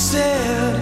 Said.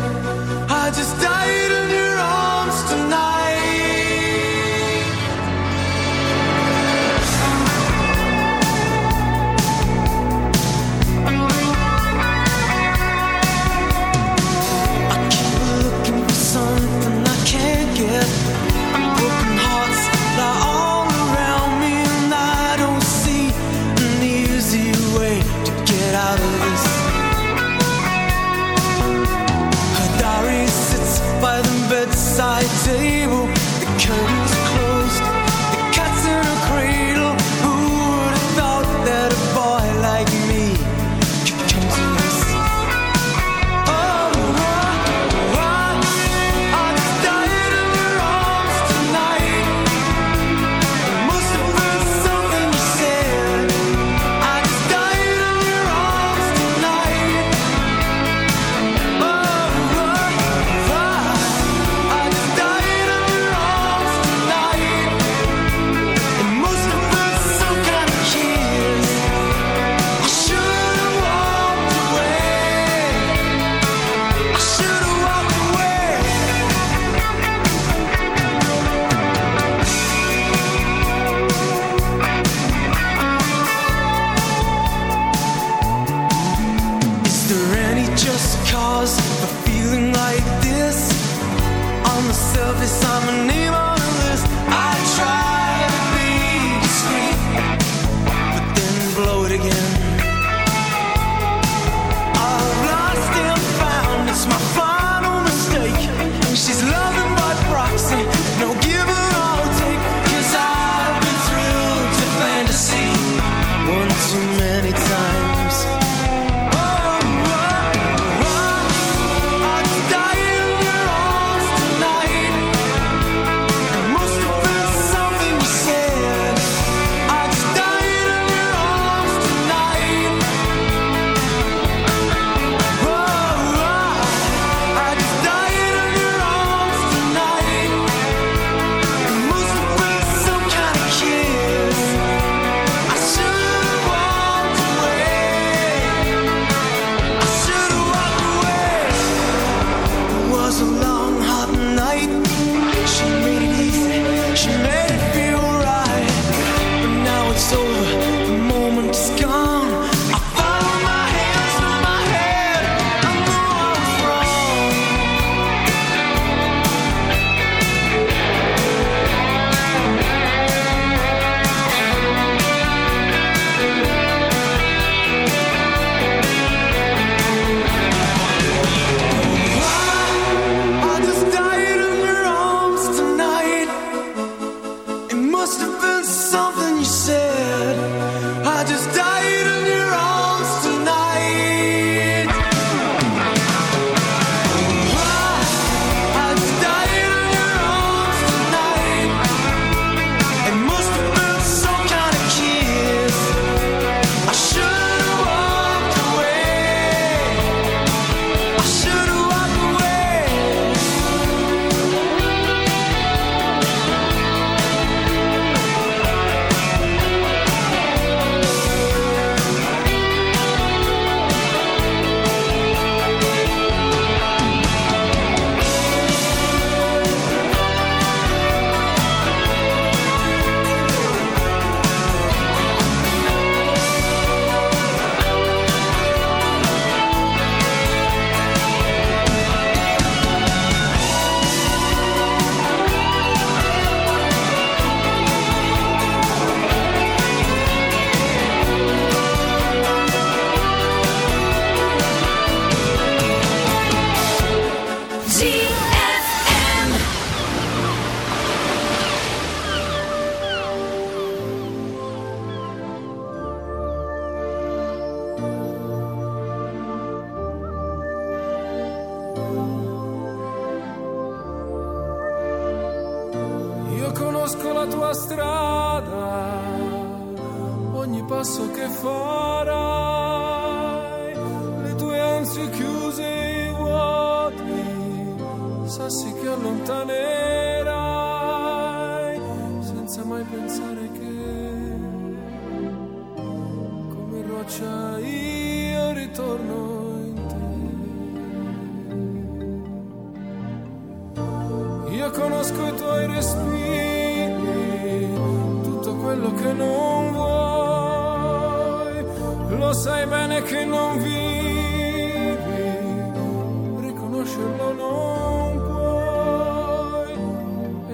coming in.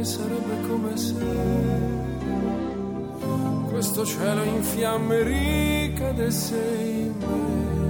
sarebbe come se questo cielo in fiamme ricadesse in me.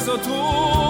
So autres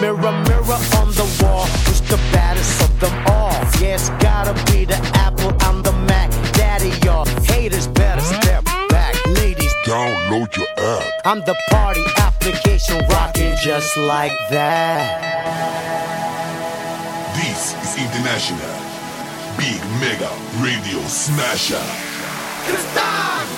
Mirror, mirror on the wall, who's the baddest of them all? Yeah, gotta be the Apple, I'm the Mac. Daddy, y'all haters better step back. Ladies, download your app. I'm the party application rocking just like that. This is International Big Mega Radio Smasher. It's!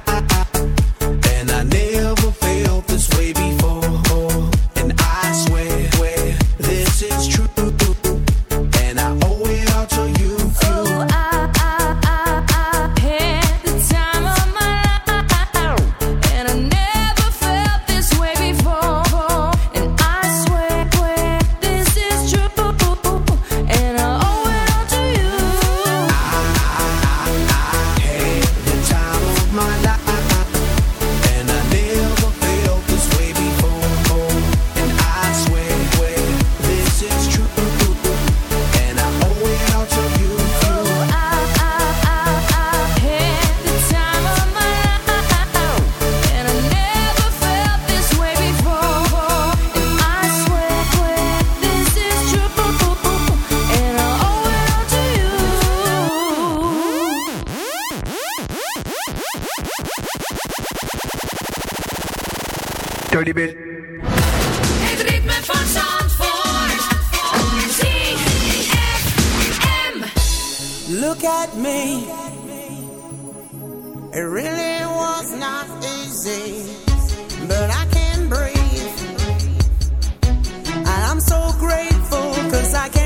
Dirty Bit. Het ritme van Zandvoort. Look at me. It really was not easy. But I can breathe. And I'm so grateful cause I can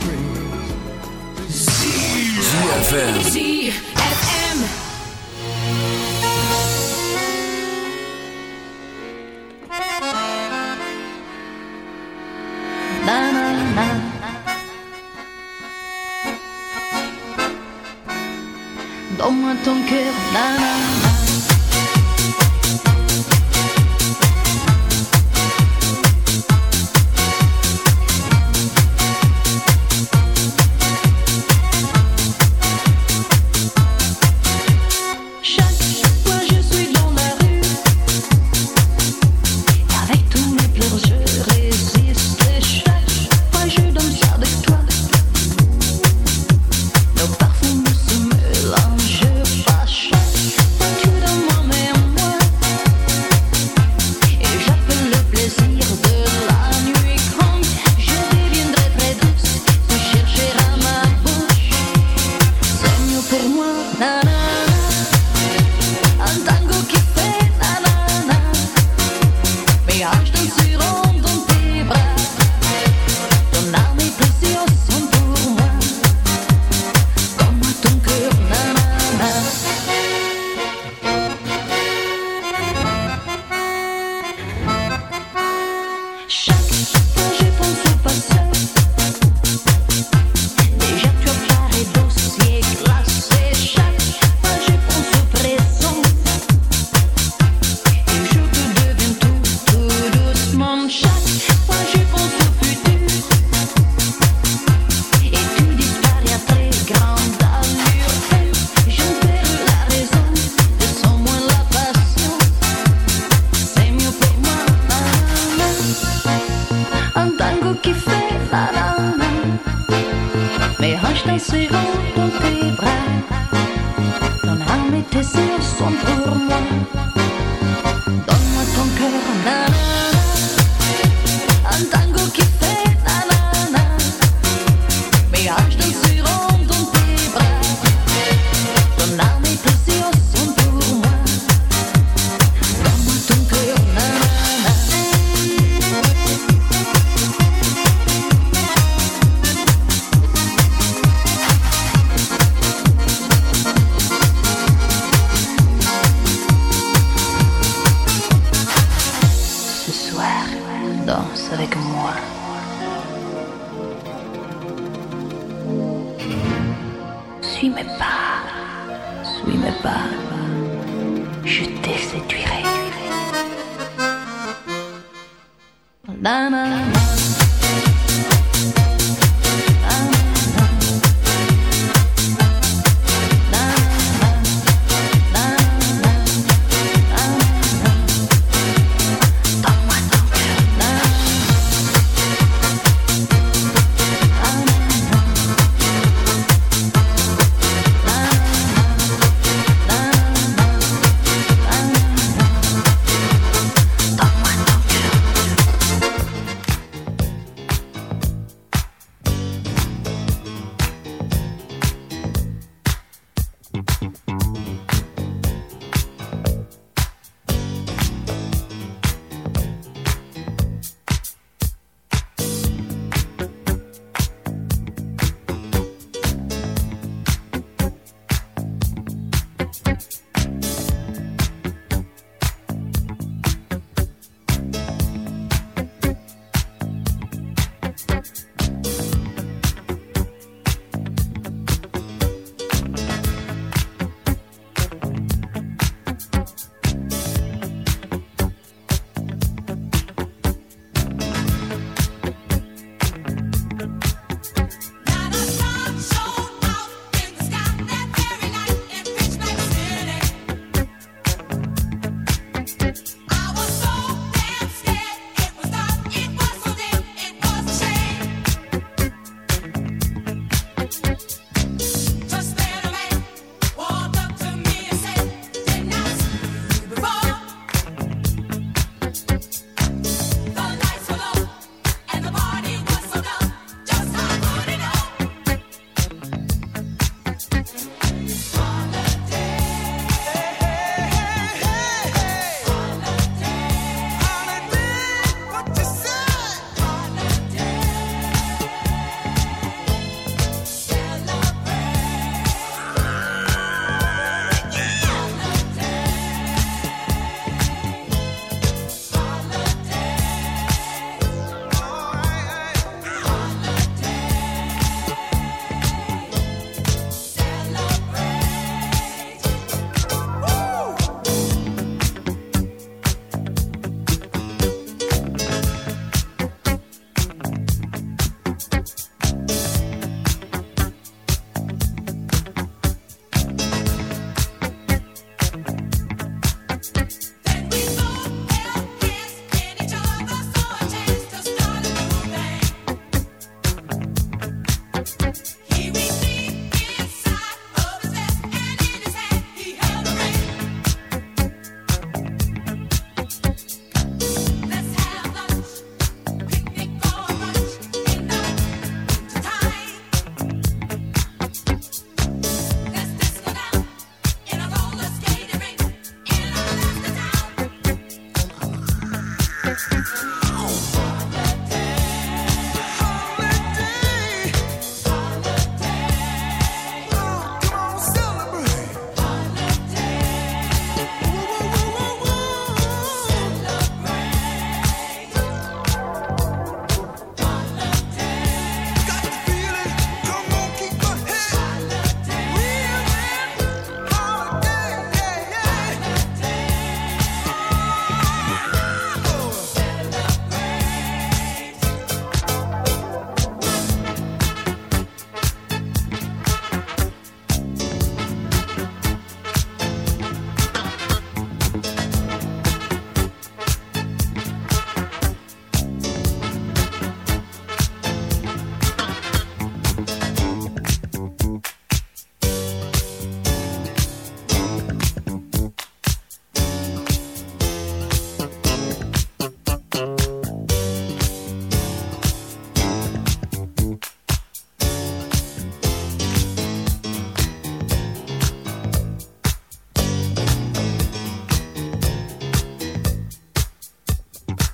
praise. ZFM.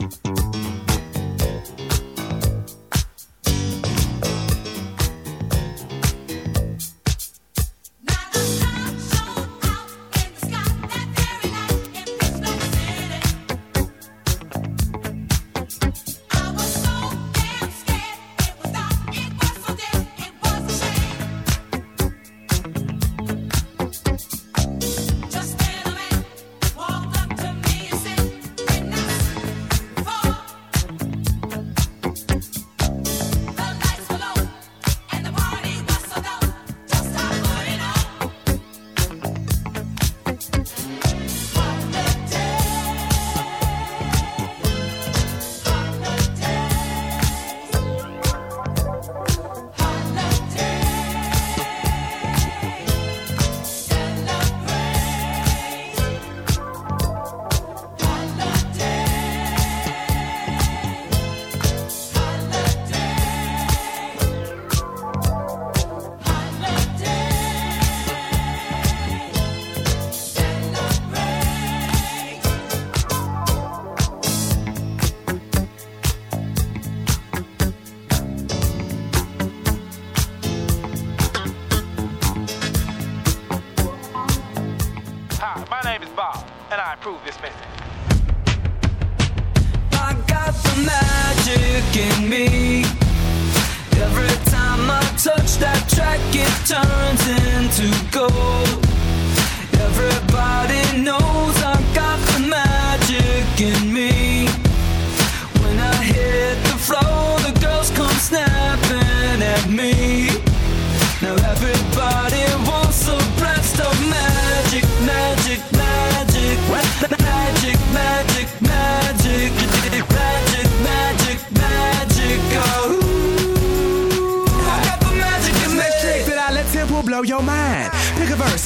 Mm-hmm.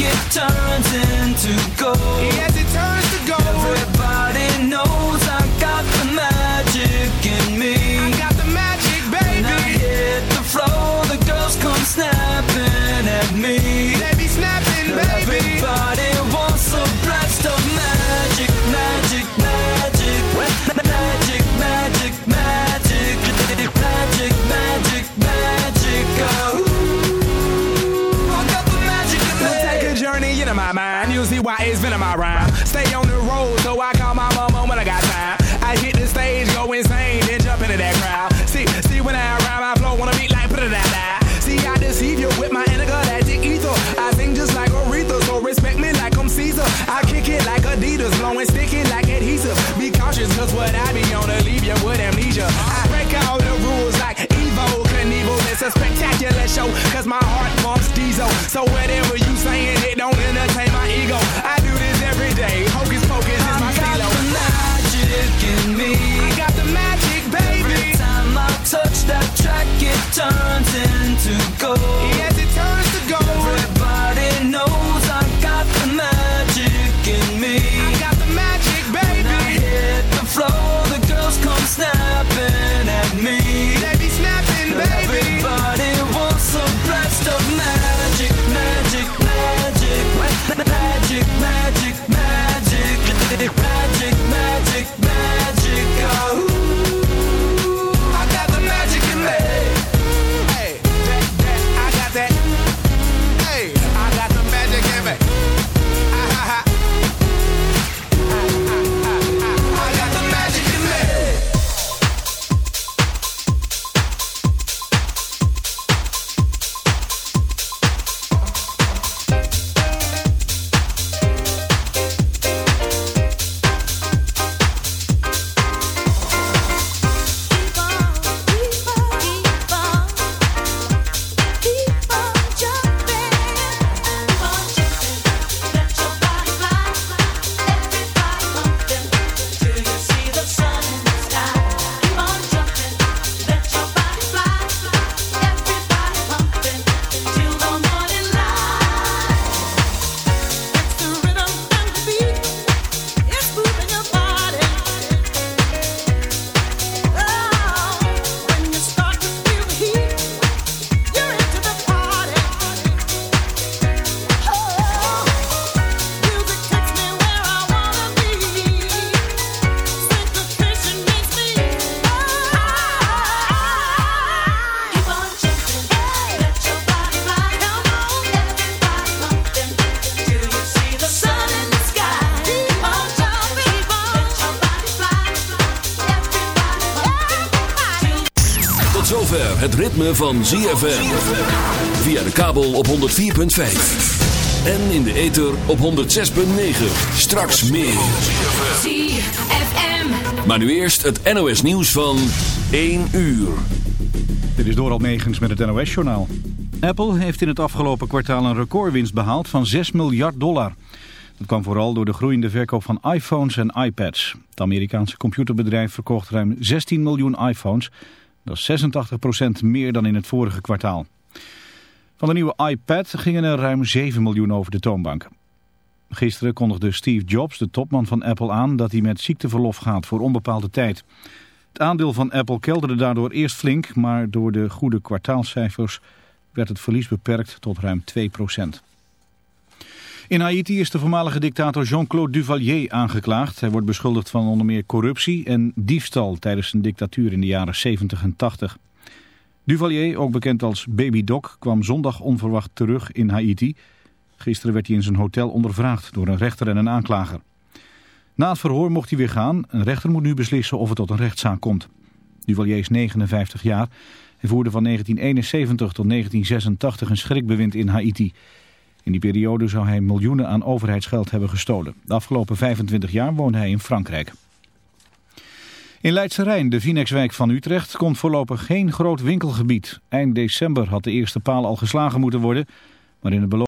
it turns into gold. Yes, it turns to gold. Everybody my heart pumps diesel. So when it het ritme van ZFM. Via de kabel op 104.5. En in de ether op 106.9. Straks meer. ZFM. Maar nu eerst het NOS nieuws van 1 uur. Dit is door Megens met het NOS-journaal. Apple heeft in het afgelopen kwartaal een recordwinst behaald van 6 miljard dollar. Dat kwam vooral door de groeiende verkoop van iPhones en iPads. Het Amerikaanse computerbedrijf verkocht ruim 16 miljoen iPhones dat is 86% meer dan in het vorige kwartaal. Van de nieuwe iPad gingen er ruim 7 miljoen over de toonbank. Gisteren kondigde Steve Jobs, de topman van Apple, aan dat hij met ziekteverlof gaat voor onbepaalde tijd. Het aandeel van Apple kelderde daardoor eerst flink, maar door de goede kwartaalcijfers werd het verlies beperkt tot ruim 2 procent. In Haiti is de voormalige dictator Jean-Claude Duvalier aangeklaagd. Hij wordt beschuldigd van onder meer corruptie en diefstal tijdens zijn dictatuur in de jaren 70 en 80. Duvalier, ook bekend als Baby Doc, kwam zondag onverwacht terug in Haiti. Gisteren werd hij in zijn hotel ondervraagd door een rechter en een aanklager. Na het verhoor mocht hij weer gaan. Een rechter moet nu beslissen of het tot een rechtszaak komt. Duvalier is 59 jaar. Hij voerde van 1971 tot 1986 een schrikbewind in Haiti. In die periode zou hij miljoenen aan overheidsgeld hebben gestolen. De afgelopen 25 jaar woonde hij in Frankrijk. In Leidse Rijn, de Vinexwijk van Utrecht, komt voorlopig geen groot winkelgebied. Eind december had de eerste paal al geslagen moeten worden, maar in het